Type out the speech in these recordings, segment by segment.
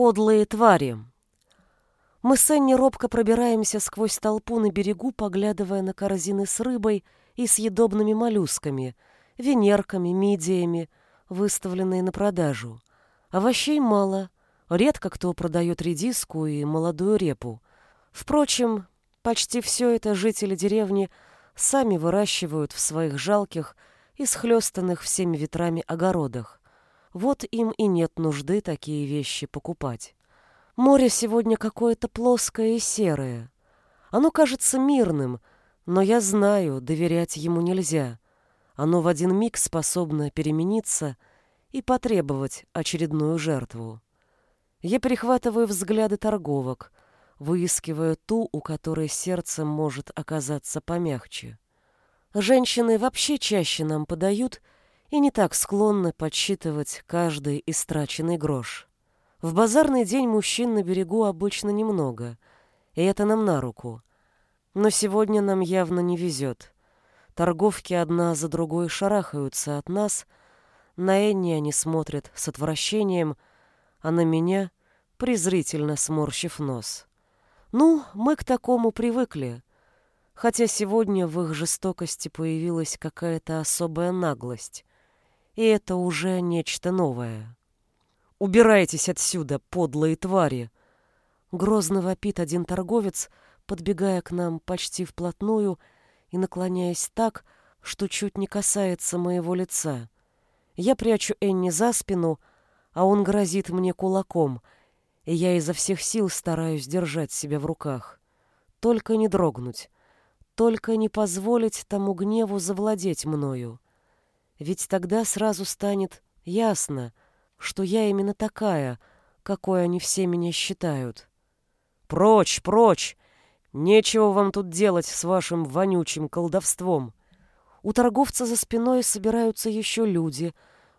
Подлые твари. Мы с Энни робко пробираемся сквозь толпу на берегу, поглядывая на корзины с рыбой и съедобными моллюсками, венерками, мидиями, выставленные на продажу. Овощей мало, редко кто продает редиску и молодую репу. Впрочем, почти все это жители деревни сами выращивают в своих жалких и схлестанных всеми ветрами огородах. Вот им и нет нужды такие вещи покупать. Море сегодня какое-то плоское и серое. Оно кажется мирным, но я знаю, доверять ему нельзя. Оно в один миг способно перемениться и потребовать очередную жертву. Я перехватываю взгляды торговок, выискивая ту, у которой сердце может оказаться помягче. Женщины вообще чаще нам подают — и не так склонны подсчитывать каждый истраченный грош. В базарный день мужчин на берегу обычно немного, и это нам на руку. Но сегодня нам явно не везет. Торговки одна за другой шарахаются от нас, на Энни они смотрят с отвращением, а на меня презрительно сморщив нос. Ну, мы к такому привыкли, хотя сегодня в их жестокости появилась какая-то особая наглость и это уже нечто новое. «Убирайтесь отсюда, подлые твари!» Грозно вопит один торговец, подбегая к нам почти вплотную и наклоняясь так, что чуть не касается моего лица. Я прячу Энни за спину, а он грозит мне кулаком, и я изо всех сил стараюсь держать себя в руках. Только не дрогнуть, только не позволить тому гневу завладеть мною. Ведь тогда сразу станет ясно, что я именно такая, какой они все меня считают. Прочь, прочь! Нечего вам тут делать с вашим вонючим колдовством. У торговца за спиной собираются еще люди,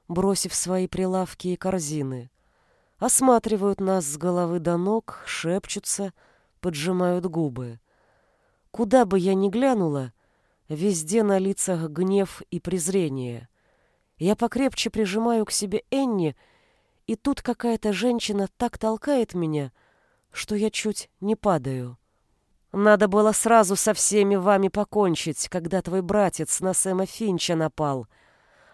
бросив свои прилавки и корзины. Осматривают нас с головы до ног, шепчутся, поджимают губы. Куда бы я ни глянула, везде на лицах гнев и презрение. Я покрепче прижимаю к себе Энни, и тут какая-то женщина так толкает меня, что я чуть не падаю. Надо было сразу со всеми вами покончить, когда твой братец на Сэма Финча напал.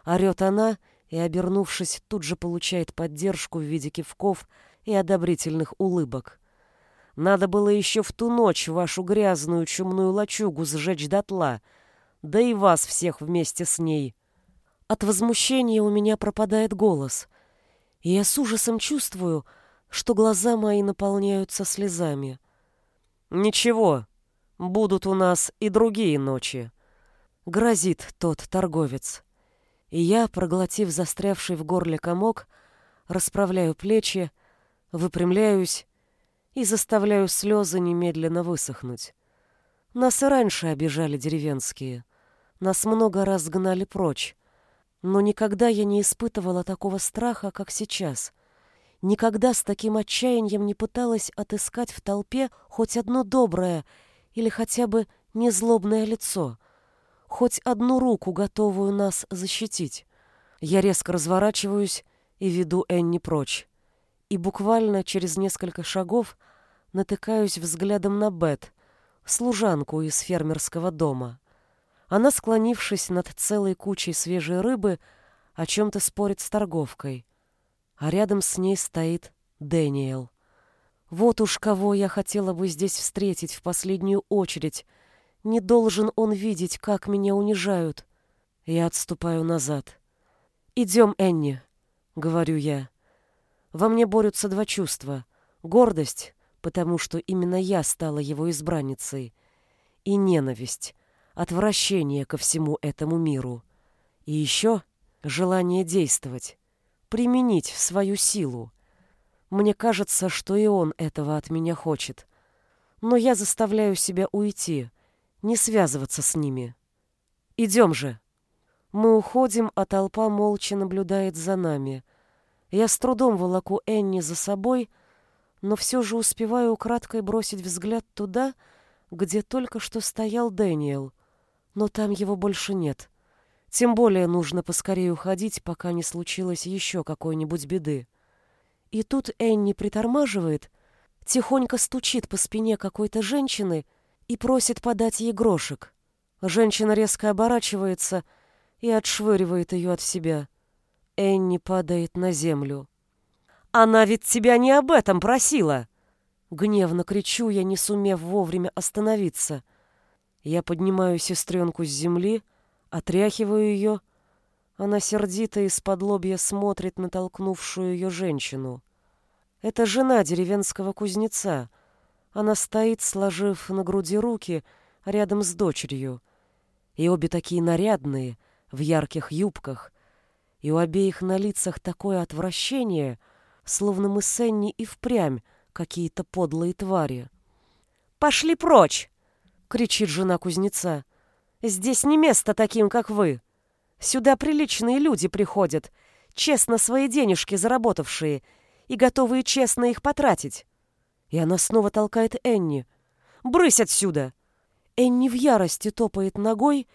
Орет она и, обернувшись, тут же получает поддержку в виде кивков и одобрительных улыбок. Надо было еще в ту ночь вашу грязную чумную лачугу сжечь дотла, да и вас всех вместе с ней. От возмущения у меня пропадает голос, и я с ужасом чувствую, что глаза мои наполняются слезами. «Ничего, будут у нас и другие ночи», — грозит тот торговец. И я, проглотив застрявший в горле комок, расправляю плечи, выпрямляюсь и заставляю слезы немедленно высохнуть. Нас и раньше обижали деревенские. Нас много раз гнали прочь. Но никогда я не испытывала такого страха, как сейчас. Никогда с таким отчаянием не пыталась отыскать в толпе хоть одно доброе или хотя бы незлобное лицо, хоть одну руку, готовую нас защитить. Я резко разворачиваюсь и веду Энни прочь. И буквально через несколько шагов натыкаюсь взглядом на Бет, служанку из фермерского дома. Она, склонившись над целой кучей свежей рыбы, о чем-то спорит с торговкой. А рядом с ней стоит Дэниел. Вот уж кого я хотела бы здесь встретить в последнюю очередь. Не должен он видеть, как меня унижают. Я отступаю назад. «Идем, Энни», — говорю я. Во мне борются два чувства. Гордость, потому что именно я стала его избранницей, и ненависть, отвращение ко всему этому миру. И еще желание действовать, применить свою силу. Мне кажется, что и он этого от меня хочет. Но я заставляю себя уйти, не связываться с ними. Идем же. Мы уходим, а толпа молча наблюдает за нами. Я с трудом волоку Энни за собой, но все же успеваю украдкой бросить взгляд туда, где только что стоял Дэниел но там его больше нет. Тем более нужно поскорее уходить, пока не случилось еще какой-нибудь беды. И тут Энни притормаживает, тихонько стучит по спине какой-то женщины и просит подать ей грошек. Женщина резко оборачивается и отшвыривает ее от себя. Энни падает на землю. «Она ведь тебя не об этом просила!» Гневно кричу я, не сумев вовремя остановиться. Я поднимаю сестренку с земли, отряхиваю ее. Она сердито из-под лобья смотрит на толкнувшую ее женщину. Это жена деревенского кузнеца. Она стоит, сложив на груди руки, рядом с дочерью. И обе такие нарядные, в ярких юбках. И у обеих на лицах такое отвращение, словно мы с Энни и впрямь какие-то подлые твари. «Пошли прочь!» — кричит жена кузнеца. «Здесь не место таким, как вы. Сюда приличные люди приходят, честно свои денежки заработавшие и готовые честно их потратить». И она снова толкает Энни. «Брысь отсюда!» Энни в ярости топает ногой,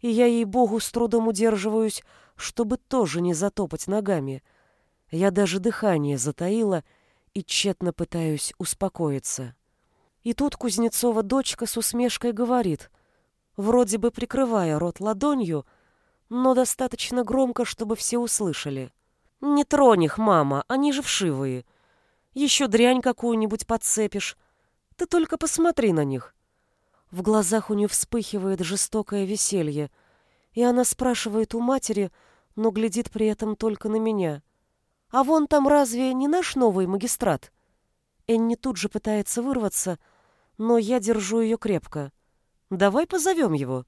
и я, ей-богу, с трудом удерживаюсь, чтобы тоже не затопать ногами. Я даже дыхание затаила и тщетно пытаюсь успокоиться. И тут Кузнецова дочка с усмешкой говорит, вроде бы прикрывая рот ладонью, но достаточно громко, чтобы все услышали. «Не тронь их, мама, они же вшивые. Еще дрянь какую-нибудь подцепишь. Ты только посмотри на них. В глазах у нее вспыхивает жестокое веселье, и она спрашивает у матери, но глядит при этом только на меня. «А вон там разве не наш новый магистрат?» Энни тут же пытается вырваться, но я держу ее крепко. «Давай позовем его.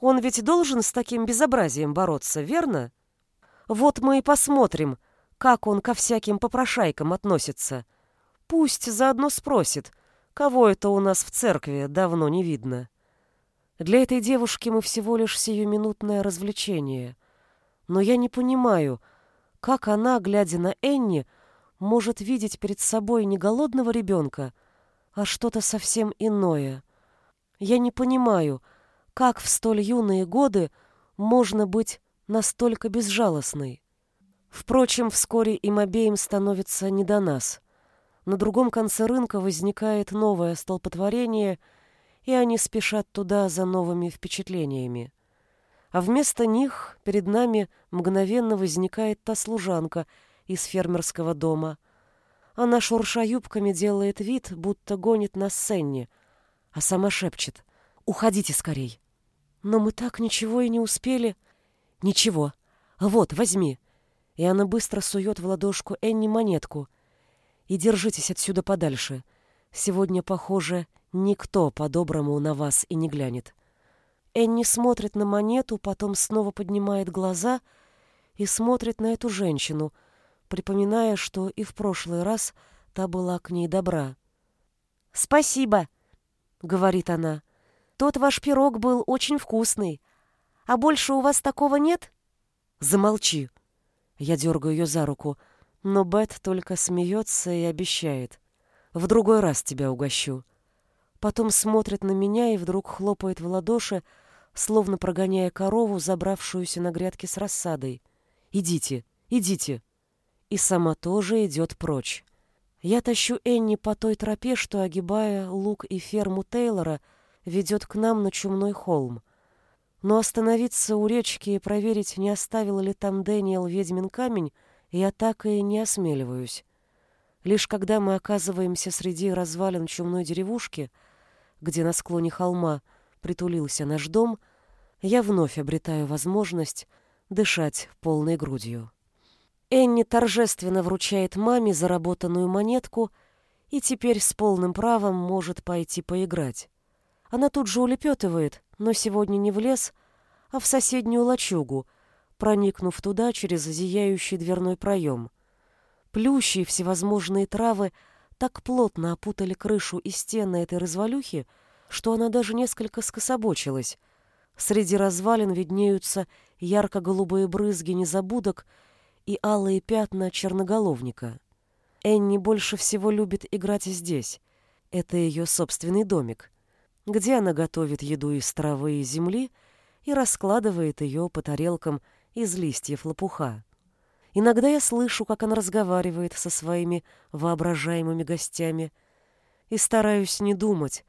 Он ведь должен с таким безобразием бороться, верно? Вот мы и посмотрим, как он ко всяким попрошайкам относится. Пусть заодно спросит, Кого это у нас в церкви давно не видно? Для этой девушки мы всего лишь сиюминутное развлечение. Но я не понимаю, как она, глядя на Энни, может видеть перед собой не голодного ребенка, а что-то совсем иное. Я не понимаю, как в столь юные годы можно быть настолько безжалостной. Впрочем, вскоре им обеим становится не до нас — на другом конце рынка возникает новое столпотворение, и они спешат туда за новыми впечатлениями. А вместо них перед нами мгновенно возникает та служанка из фермерского дома. Она, шурша юбками, делает вид, будто гонит на сцене, а сама шепчет «Уходите скорей!» Но мы так ничего и не успели. «Ничего. Вот, возьми!» И она быстро сует в ладошку Энни монетку — и держитесь отсюда подальше. Сегодня, похоже, никто по-доброму на вас и не глянет. Энни смотрит на монету, потом снова поднимает глаза и смотрит на эту женщину, припоминая, что и в прошлый раз та была к ней добра. «Спасибо», — говорит она. «Тот ваш пирог был очень вкусный. А больше у вас такого нет?» «Замолчи». Я дергаю ее за руку — но Бет только смеется и обещает. В другой раз тебя угощу. Потом смотрит на меня и вдруг хлопает в ладоши, словно прогоняя корову, забравшуюся на грядке с рассадой. «Идите, идите!» И сама тоже идет прочь. Я тащу Энни по той тропе, что, огибая луг и ферму Тейлора, ведет к нам на чумной холм. Но остановиться у речки и проверить, не оставил ли там Дэниел ведьмин камень, я так и не осмеливаюсь. Лишь когда мы оказываемся среди развалин чумной деревушки, где на склоне холма притулился наш дом, я вновь обретаю возможность дышать полной грудью. Энни торжественно вручает маме заработанную монетку и теперь с полным правом может пойти поиграть. Она тут же улепетывает, но сегодня не в лес, а в соседнюю лачугу — проникнув туда через зияющий дверной проем. Плющи и всевозможные травы так плотно опутали крышу и стены этой развалюхи, что она даже несколько скособочилась. Среди развалин виднеются ярко-голубые брызги незабудок и алые пятна черноголовника. Энни больше всего любит играть здесь. Это ее собственный домик, где она готовит еду из травы и земли и раскладывает ее по тарелкам из листьев лопуха. Иногда я слышу, как она разговаривает со своими воображаемыми гостями, и стараюсь не думать,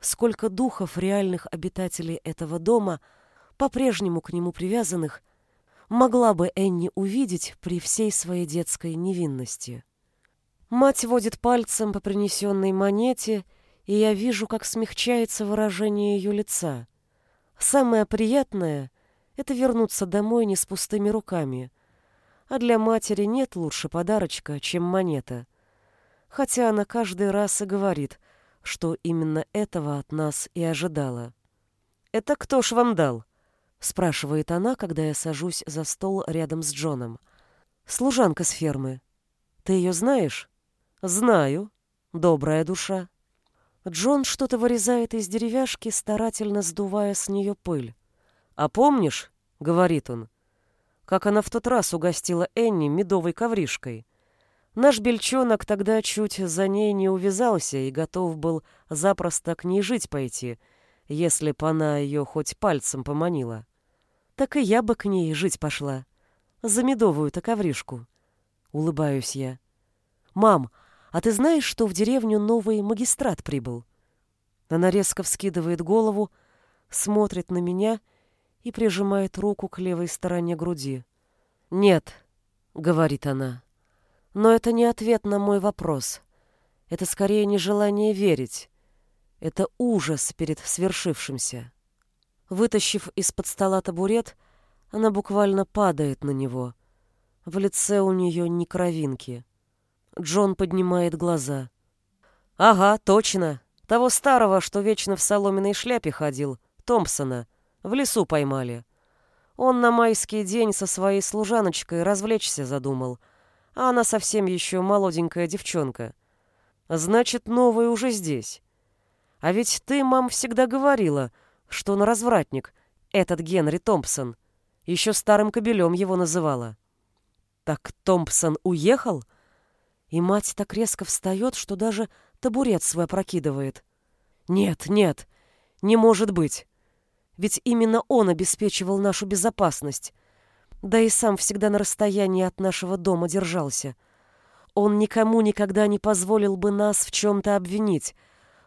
сколько духов реальных обитателей этого дома, по-прежнему к нему привязанных, могла бы Энни увидеть при всей своей детской невинности. Мать водит пальцем по принесенной монете, и я вижу, как смягчается выражение ее лица. Самое приятное — это вернуться домой не с пустыми руками. А для матери нет лучше подарочка, чем монета. Хотя она каждый раз и говорит, что именно этого от нас и ожидала. «Это кто ж вам дал?» — спрашивает она, когда я сажусь за стол рядом с Джоном. «Служанка с фермы. Ты ее знаешь?» «Знаю. Добрая душа». Джон что-то вырезает из деревяшки, старательно сдувая с нее пыль. «А помнишь, — говорит он, — как она в тот раз угостила Энни медовой ковришкой? Наш бельчонок тогда чуть за ней не увязался и готов был запросто к ней жить пойти, если б она ее хоть пальцем поманила. Так и я бы к ней жить пошла. За медовую-то ковришку. Улыбаюсь я. «Мам, а ты знаешь, что в деревню новый магистрат прибыл?» Она резко вскидывает голову, смотрит на меня и прижимает руку к левой стороне груди. «Нет», — говорит она, — «но это не ответ на мой вопрос. Это скорее нежелание верить. Это ужас перед свершившимся». Вытащив из-под стола табурет, она буквально падает на него. В лице у нее ни кровинки. Джон поднимает глаза. «Ага, точно. Того старого, что вечно в соломенной шляпе ходил, Томпсона, в лесу поймали. Он на майский день со своей служаночкой развлечься задумал, а она совсем еще молоденькая девчонка. Значит, новый уже здесь. А ведь ты, мам, всегда говорила, что он развратник, этот Генри Томпсон. Еще старым кобелем его называла. Так Томпсон уехал?» И мать так резко встает, что даже табурет свой опрокидывает. Нет, нет, не может быть. Ведь именно он обеспечивал нашу безопасность. Да и сам всегда на расстоянии от нашего дома держался. Он никому никогда не позволил бы нас в чем-то обвинить,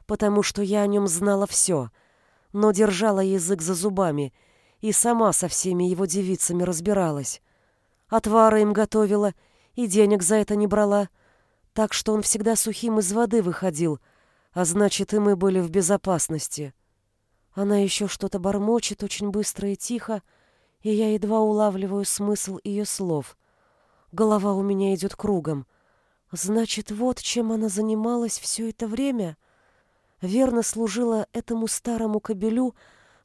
потому что я о нем знала все, но держала язык за зубами и сама со всеми его девицами разбиралась. Отвары им готовила и денег за это не брала — так что он всегда сухим из воды выходил, а значит, и мы были в безопасности. Она еще что-то бормочет очень быстро и тихо, и я едва улавливаю смысл ее слов. Голова у меня идет кругом. Значит, вот чем она занималась все это время. Верно служила этому старому кобелю,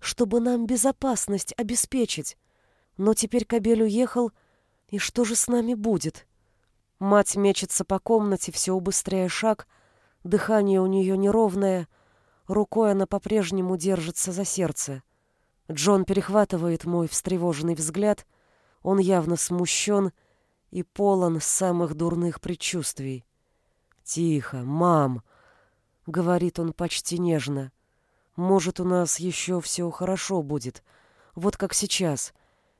чтобы нам безопасность обеспечить. Но теперь кобель уехал, и что же с нами будет?» Мать мечется по комнате, все убыстряя шаг, дыхание у нее неровное, рукой она по-прежнему держится за сердце. Джон перехватывает мой встревоженный взгляд, он явно смущен и полон самых дурных предчувствий. «Тихо, мам!» — говорит он почти нежно. «Может, у нас еще все хорошо будет, вот как сейчас,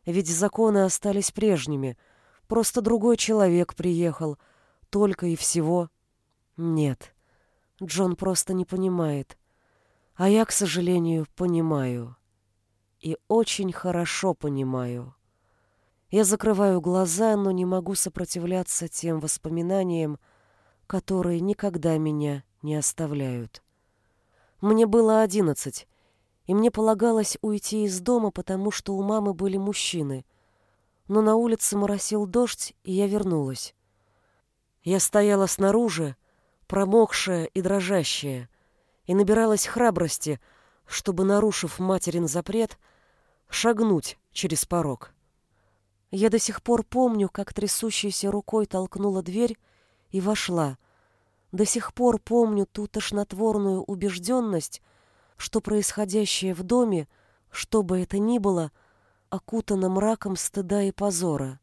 ведь законы остались прежними — Просто другой человек приехал. Только и всего. Нет. Джон просто не понимает. А я, к сожалению, понимаю. И очень хорошо понимаю. Я закрываю глаза, но не могу сопротивляться тем воспоминаниям, которые никогда меня не оставляют. Мне было одиннадцать, и мне полагалось уйти из дома, потому что у мамы были мужчины — но на улице моросил дождь, и я вернулась. Я стояла снаружи, промокшая и дрожащая, и набиралась храбрости, чтобы, нарушив материн запрет, шагнуть через порог. Я до сих пор помню, как трясущейся рукой толкнула дверь и вошла. До сих пор помню ту тошнотворную убежденность, что происходящее в доме, что бы это ни было — окутана мраком стыда и позора.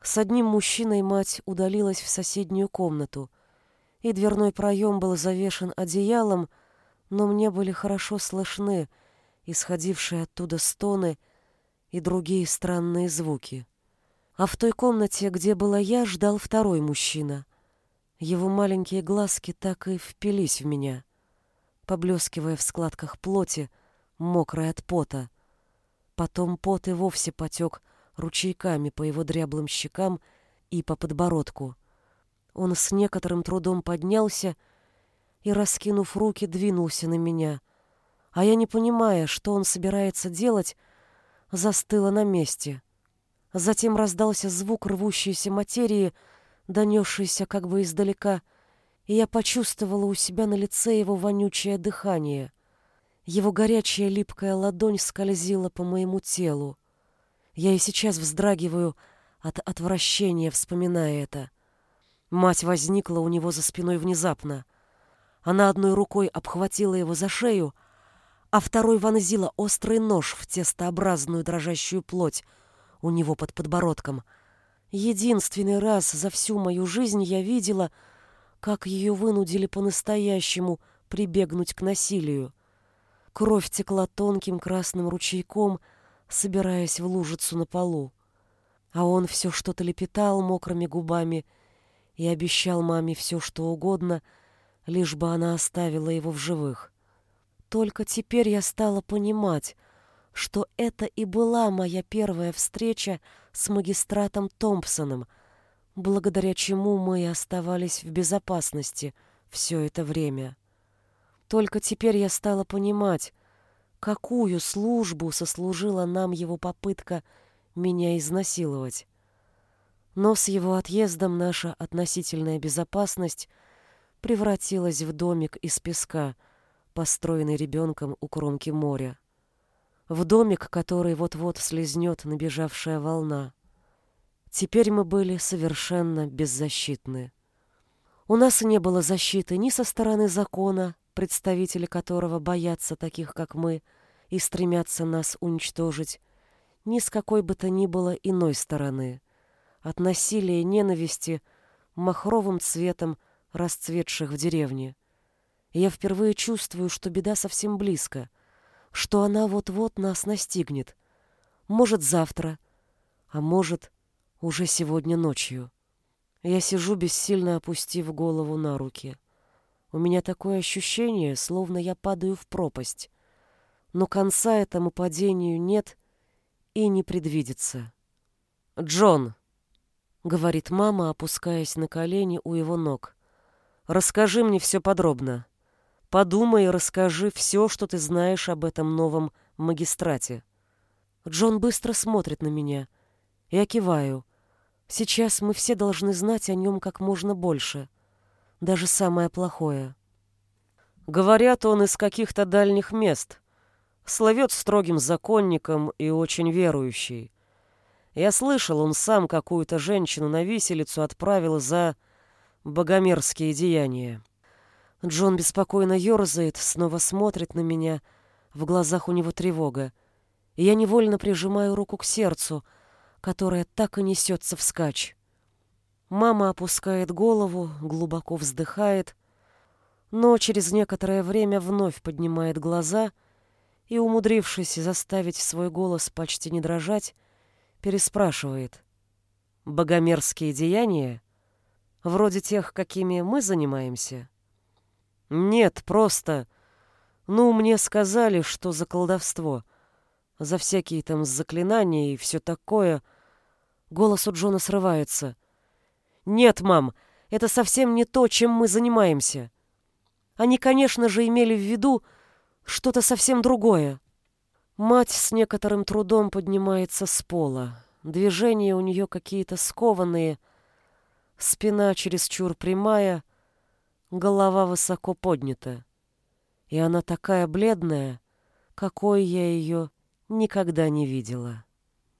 С одним мужчиной мать удалилась в соседнюю комнату, и дверной проем был завешен одеялом, но мне были хорошо слышны исходившие оттуда стоны и другие странные звуки. А в той комнате, где была я, ждал второй мужчина. Его маленькие глазки так и впились в меня, поблескивая в складках плоти, мокрой от пота. Потом пот и вовсе потек ручейками по его дряблым щекам и по подбородку. Он с некоторым трудом поднялся и, раскинув руки, двинулся на меня. А я, не понимая, что он собирается делать, застыла на месте — Затем раздался звук рвущейся материи, донесшийся как бы издалека, и я почувствовала у себя на лице его вонючее дыхание. Его горячая липкая ладонь скользила по моему телу. Я и сейчас вздрагиваю от отвращения, вспоминая это. Мать возникла у него за спиной внезапно. Она одной рукой обхватила его за шею, а второй вонзила острый нож в тестообразную дрожащую плоть, у него под подбородком. Единственный раз за всю мою жизнь я видела, как ее вынудили по-настоящему прибегнуть к насилию. Кровь текла тонким красным ручейком, собираясь в лужицу на полу. А он все что-то лепетал мокрыми губами и обещал маме все, что угодно, лишь бы она оставила его в живых. Только теперь я стала понимать, что это и была моя первая встреча с магистратом Томпсоном, благодаря чему мы и оставались в безопасности все это время. Только теперь я стала понимать, какую службу сослужила нам его попытка меня изнасиловать. Но с его отъездом наша относительная безопасность превратилась в домик из песка, построенный ребенком у кромки моря в домик, который вот-вот слезнет набежавшая волна. Теперь мы были совершенно беззащитны. У нас не было защиты ни со стороны закона, представители которого боятся таких, как мы, и стремятся нас уничтожить, ни с какой бы то ни было иной стороны, от насилия и ненависти, махровым цветом расцветших в деревне. я впервые чувствую, что беда совсем близко — что она вот-вот нас настигнет. Может, завтра, а может, уже сегодня ночью. Я сижу, бессильно опустив голову на руки. У меня такое ощущение, словно я падаю в пропасть. Но конца этому падению нет и не предвидится. «Джон!» — говорит мама, опускаясь на колени у его ног. «Расскажи мне все подробно». Подумай и расскажи все, что ты знаешь об этом новом магистрате. Джон быстро смотрит на меня. Я киваю. Сейчас мы все должны знать о нем как можно больше. Даже самое плохое. Говорят, он из каких-то дальних мест. Славет строгим законником и очень верующий. Я слышал, он сам какую-то женщину на виселицу отправил за богомерзкие деяния. Джон беспокойно ерзает, снова смотрит на меня. В глазах у него тревога. И я невольно прижимаю руку к сердцу, которое так и несется вскачь. Мама опускает голову, глубоко вздыхает, но через некоторое время вновь поднимает глаза и, умудрившись заставить свой голос почти не дрожать, переспрашивает. «Богомерзкие деяния? Вроде тех, какими мы занимаемся?» Нет, просто... Ну, мне сказали, что за колдовство. За всякие там заклинания и все такое. Голос у Джона срывается. Нет, мам, это совсем не то, чем мы занимаемся. Они, конечно же, имели в виду что-то совсем другое. Мать с некоторым трудом поднимается с пола. Движения у нее какие-то скованные, спина чересчур прямая, голова высоко поднята. И она такая бледная, какой я ее никогда не видела.